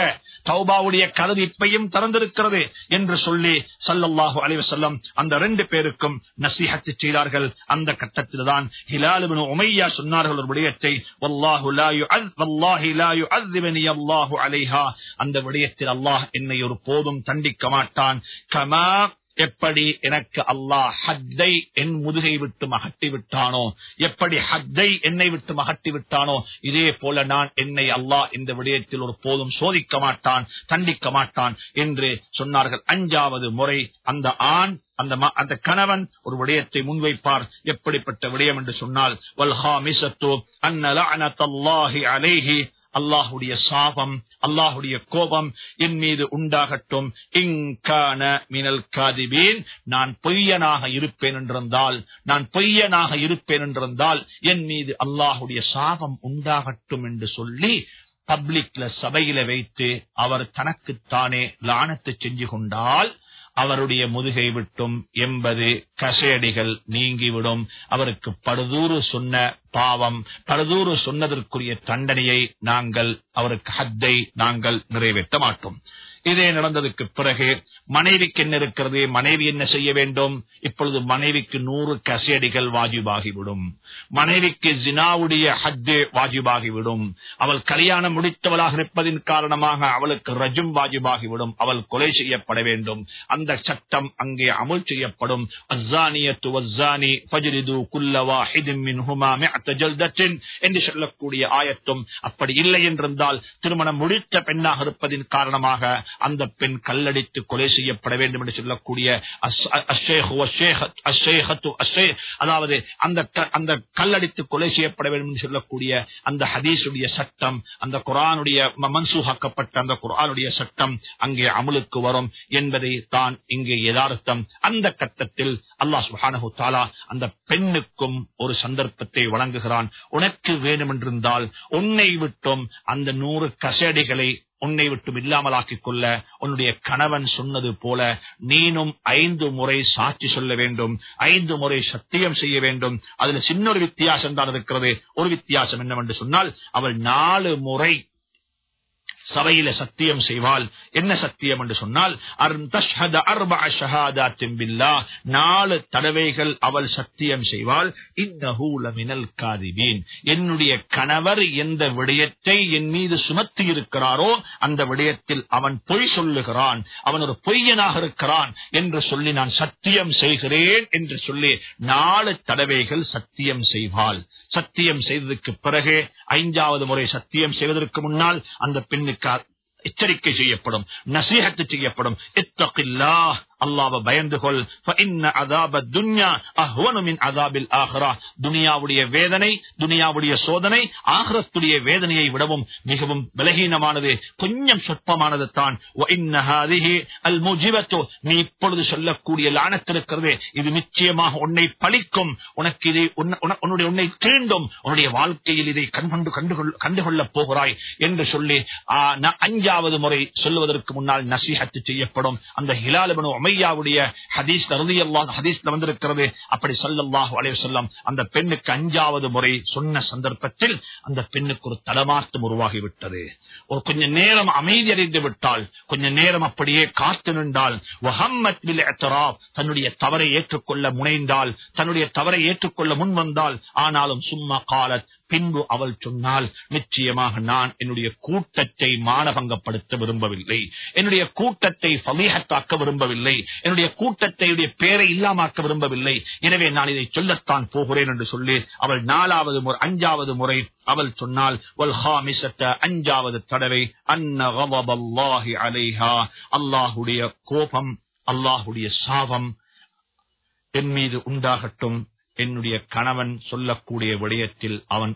தௌபாவுடைய கதவு இப்பையும் திறந்திருக்கிறது என்று சொல்லி சல்லல்லாஹு அலைவசல்லம் அந்த ரெண்டு பேருக்கும் நசிஹத் செய்தார்கள். அந்த கட்டத்தில் தான் ஹிலால் இப்னு உமையா சொன்னார்கள் ஒரு விடயத்தை வல்லாஹு லா யுஅத் வல்லாஹி லா யுஅذிபனி அல்லாஹு அலைஹா. அந்த விடயத்தில் அல்லாஹ் என்னை ஒரு போதும் தண்டிக்க மாட்டான். கமா எப்படி எனக்கு அல்லாஹ் ஹத்தை என் முதுகை விட்டு மகட்டி விட்டானோ? எப்படி ஹத்தை என்னை விட்டு மகட்டி விட்டானோ? இதே போல நான் என்னை அல்லாஹ் இந்த விடயத்தில் ஒரு போதும் சோதிக்க மாட்டான் தண்டிக்க மாட்டான் என்று சொன்னார்கள். அஞ்சாவது முறை அந்த ஆண் அந்த ம- அந்த கணவன் ஒரு விடயத்தை முன்வைப்பார். எப்படிப்பட்ட விடயம் என்று சொன்னால் வல்ஹாமிசத்து அன்ன லஅனத்தல்லாஹி அலைஹி அல்லாஹுடைய சாபம் அல்லாஹுடைய கோபம் என் மீது உண்டாகட்டும். இங்கான மினல் காதிபீன் நான் பொய்யனாக இருப்பேன் என்றிருந்தால் நான் பொய்யனாக இருப்பேன் என்றிருந்தால் என் மீது அல்லாஹுடைய சாபம் உண்டாகட்டும் என்று சொல்லி பப்ளிக்ல சபையில வைத்து அவர் தனக்குத்தானே லானத்தை செஞ்சு கொண்டால் அவருடைய முதுகை விட்டும் எண்பது கசையடிகள் நீங்கிவிடும். அவருக்கு படுதூறு சொன்ன பாவம் படுதூறு சொன்னதற்குரிய தண்டனையை நாங்கள் அவருக்கு ஹத்தை நாங்கள் நிறைவேற்ற மாட்டோம். இதே நடந்ததுக்கு பிறகு மனைவிக்கு என்ன இருக்கிறது? மனைவி என்ன செய்ய வேண்டும்? இப்பொழுது மனைவிக்கு நூறு கசையடிகள் வாஜிபாகிவிடும். மனைவிக்கு ஜினாவுடைய ஹத்து வாஜிபாகிவிடும். அவள் கல்யாணம் முடித்தவளாக இருப்பதின் காரணமாக அவளுக்கு ரஜும் வாஜிபாகிவிடும். அவள் கொலை செய்யப்பட வேண்டும். அந்த சட்டம் அங்கே அமுல் செய்யப்படும். என்று சொல்லக்கூடிய ஆயத்தும் அப்படி இல்லை என்றிருந்தால் திருமணம் முடித்த பெண்ணாக இருப்பதின் காரணமாக அந்த பெண் கல்லடித்து கொலை செய்யப்பட வேண்டும் என்று சொல்லக்கூடிய அதாவது அந்த அந்த கல்லடித்து கொலை செய்யப்பட வேண்டும் என்று சொல்லக்கூடிய அந்த ஹதீஸுடைய சட்டம் அந்த குரானுடைய மன்சூகாக்கப்பட்ட அந்த குரானுடைய சட்டம் அங்கே அமலுக்கு வரும் என்பதை தான் இங்கே யதார்த்தம். அந்த கட்டத்தில் அல்லாஹ் சுப்ஹானஹு தாலா அந்த பெண்ணுக்கும் ஒரு சந்தர்ப்பத்தை வழங்குகிறான். உனக்கு வேண்டுமென்றிருந்தால் உன்னை விட்டும் அந்த நூறு கசேடிகளை உன்னை விட்டும் இல்லாமலாக்கிக் கொள்ள உன்னுடைய கணவன் சொன்னது போல நீனும் ஐந்து முறை சாட்சி சொல்ல வேண்டும் ஐந்து முறை சத்தியம் செய்ய வேண்டும். அதுல சின்ன ஒரு வித்தியாசம் தான் இருக்கிறது. ஒரு வித்தியாசம் என்னவென்று சொன்னால் அவள் நாலு முறை சபையில சத்தியம் செய்வாள். என்ன சத்தியம் என்று சொன்னால் அருண் நாலு தடவைகள் அவள் சத்தியம் செய்வாள். இன்னஹு லமினல் காதிபீன். என்னுடைய கணவர் எந்த விடயத்தை என் மீது சுமத்தி இருக்கிறாரோ அந்த விடயத்தில் அவன் பொய் சொல்லுகிறான். அவன் ஒரு பொய்யனாக இருக்கிறான் என்று சொல்லி நான் சத்தியம் செய்கிறேன் என்று சொல்லி நாலு தடவைகள் சத்தியம் செய்வாள். சத்தியம் செய்ததற்கு பிறகு ஐந்தாவது முறை சத்தியம் செய்வதற்கு முன்னால் அந்த பெண்ணுக்கு எச்சரிக்கை செய்யப்படும் நசீகத்து செய்யப்படும் இத்தகில்லா அல்லாவை பயந்து கொள். அதாபில் ஆஹ்ரா துனியாவுடைய வேதனை துனியாவுடைய சோதனை ஆஹ்ரத்துடைய வேதனையை விடவும் மிகவும் விலகீனமானது கொஞ்சம் சொற்பமானது தான். நீ இப்பொழுது சொல்லக்கூடிய லானத்திருக்கிறது இது நிச்சயமாக உன்னை பழிக்கும். உனக்கு இதை உன்னுடைய உன்னை தீண்டும். உன்னுடைய வாழ்க்கையில் இதை கண்கொண்டு கண்டுகொள்ளப் போகிறாய் என்று சொல்லி அஞ்சாவது முறை சொல்லுவதற்கு முன்னால் நசிஹத்து செய்யப்படும். அந்த ஹிலாலபனு உமையாவுடைய ஹதீஸ் ரலியல்லாஹு ஹதீஸ் வந்திருக்கிறது. அப்படி ஸல்லல்லாஹு அலைஹி வஸல்லம் அந்த பெண்ணுக்கு அஞ்சாவது முறை சொன்ன சந்தர்ப்பத்தில் அந்த பெண்ணுக்கு ஒரு தடமாற்றம் உருவாகிவிட்டது. ஒரு கொஞ்ச நேரம் அமைதி அறிந்து விட்டால் கொஞ்ச நேரம் அப்படியே காத்து நின்றால் வஹம்மத் பில் இஅ்திராப், தன்னுடைய தவறை ஏற்றுக்கொள்ள முனைந்தால் தன்னுடைய தவறை ஏற்றுக்கொள்ள முன் வந்தால் ஆனாலும் சும்மா காலத் பின்பு அவள் சொன்னால் நிச்சயமாக நான் என்னுடைய கூட்டத்தை மானபங்கப்படுத்த விரும்பவில்லை. என்னுடைய கூட்டத்தை சமீகத்தாக்க விரும்பவில்லை. என்னுடைய கூட்டத்தை பேரை இல்லாமாக்க விரும்பவில்லை. எனவே நான் இதை சொல்லத்தான் போகிறேன் என்று சொல்லி அவள் நாலாவது முறை அஞ்சாவது முறை அவள் சொன்னால் அஞ்சாவது தடவை அன்ன அலைஹா. அல்லாஹுடைய கோபம் அல்லாஹுடைய சாபம் என் மீது உண்டாகட்டும். என்னுடைய கணவன் சொல்லக்கூடிய விடயத்தில் அவன்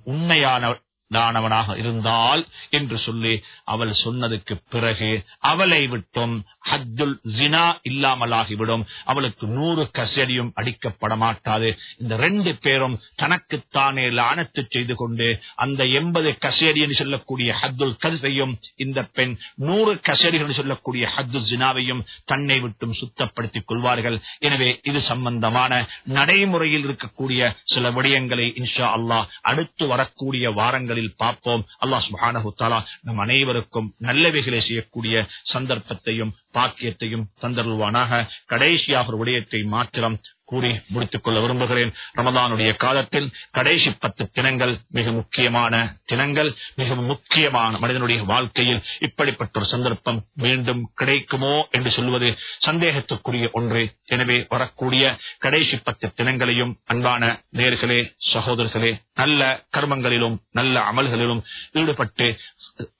உண்மையானவனாக இருந்தால் என்று சொல்லி அவள் சொன்னதுக்கு பிறகு அவளை விட்டும் ஹத்துல் ஜினா இல்லாமலாகிவிடும். அவளுக்கு நூறு கசடியும் அடிக்கப்பட மாட்டாது இந்த ரெண்டு பேரும் தனக்குத்தானே லானத்து செய்து கொண்டு அந்த எண்பது கசேரி என்று சொல்லக்கூடிய ஹத்துல் கல்வையும் இந்த பெண் நூறு கசேரிகள் என்று சொல்லக்கூடிய ஹத்துல் ஜினாவையும் தன்னை விட்டும் சுத்தப்படுத்திக் கொள்வார்கள். எனவே இது சம்பந்தமான நடைமுறையில் இருக்கக்கூடிய சில விடயங்களை இன்ஷா அல்லாஹ் அடுத்து வரக்கூடிய வாரங்களில் பார்ப்போம். அல்லாஹ் சுப்ஹானஹு தஆலா நம் அனைவருக்கும் நல்லவைகளை செய்யக்கூடிய சந்தர்ப்பத்தையும் பாக்கியத்தையும் தந்தருள்வானாக. கடைசியாக ஒரு விடயத்தை மாத்திரம் கூறி முடித்துக் கொள்ள விரும்புகிறேன். ரமதானுடைய காலத்தில் கடைசி பத்து தினங்கள் மிக முக்கியமான தினங்கள் மிக முக்கியமான மனிதனுடைய வாழ்க்கையில் இப்படிப்பட்ட ஒரு சந்தர்ப்பம் மீண்டும் கிடைக்குமோ என்று சொல்வது சந்தேகத்துக்குரிய ஒன்று. எனவே வரக்கூடிய கடைசி பத்து தினங்களையும் அன்பான நேர்களே சகோதரர்களே நல்ல கர்மங்களிலும் நல்ல அமல்களிலும் ஈடுபட்டு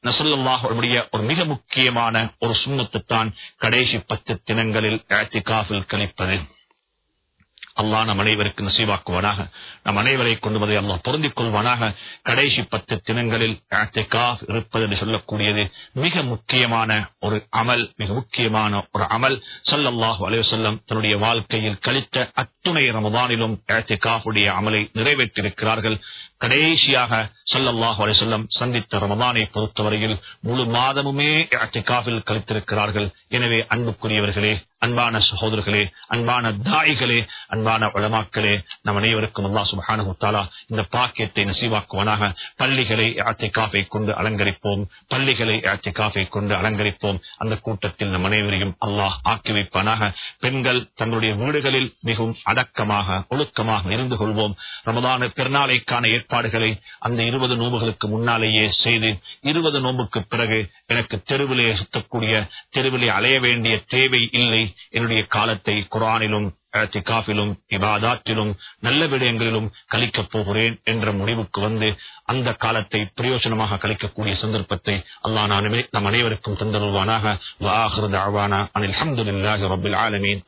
நசல்லாஹுடைய ஒரு மிக முக்கியமான ஒரு சுண்ணத்துத்தான் கடைசி பத்து தினங்களில் கழிப்பது அல்லா நம் அனைவருக்கு நசீவாக்குவானாக. நம் அனைவரை கொண்டு வதை அல்லா பொருந்திக் கொள்வானாக கடைசி பத்து தினங்களில் இருப்பது என்று சொல்லக்கூடியது மிக முக்கியமான ஒரு அமல் மிக முக்கியமான ஒரு அமல். ஸல்லல்லாஹு அலைஹி தன்னுடைய வாழ்க்கையில் கழித்த அத்துணை ரமதானிலும் இஅ்திகாஃபுடைய அமலை நிறைவேற்றியிருக்கிறார்கள். கடைசியாக ஸல்லல்லாஹு அலைஹி சந்தித்த ரமதானை பொறுத்தவரையில் முழு மாதமுமே இஅ்திகாஃபில் கழித்திருக்கிறார்கள். எனவே அன்புக்குரியவர்களே அன்பான சகோதரர்களே அன்பான தாய்களே அன்பான உளமாக்களே நம் அனைவருக்கும் அல்லா சுப்ஹானஹு இந்த பாக்கியத்தை நசீவாக்குவனாக. பள்ளிகளை இஅ்திகாஃபை கொண்டு அலங்கரிப்போம். பள்ளிகளை இஅ்திகாஃபை கொண்டு அலங்கரிப்போம். அந்த கூட்டத்தில் நம் அனைவரையும் அல்லாஹ் ஆக்கி வைப்பானாக. பெண்கள் தங்களுடைய வீடுகளில் மிகவும் அடக்கமாக ஒழுக்கமாக இருந்து கொள்வோம். ரமதான பெருநாளைக்கான ஏற்பாடுகளை அந்த இருபது நோம்புகளுக்கு முன்னாலேயே செய்து இருபது நோம்புக்கு பிறகு எனக்கு தெருவிலே சுத்தக்கூடிய தெருவிலே அலைய வேண்டிய தேவை இல்லை. என்னுடைய காலத்தை குரானிலும் இஅ்திகாஃபிலும் இபாதாத்திலும் நல்ல விடயங்களிலும் கழிக்கப் போகிறேன் என்ற முடிவுக்கு வந்து அந்த காலத்தை பிரயோஜனமாக கழிக்கக்கூடிய சந்தர்ப்பத்தை அல்லாஹ் நானுமே நம் அனைவருக்கும் தந்தருவானாக வாஹிரு அனில் ஹம்துலில்லாஹி ரப்பில் ஆலமீன்.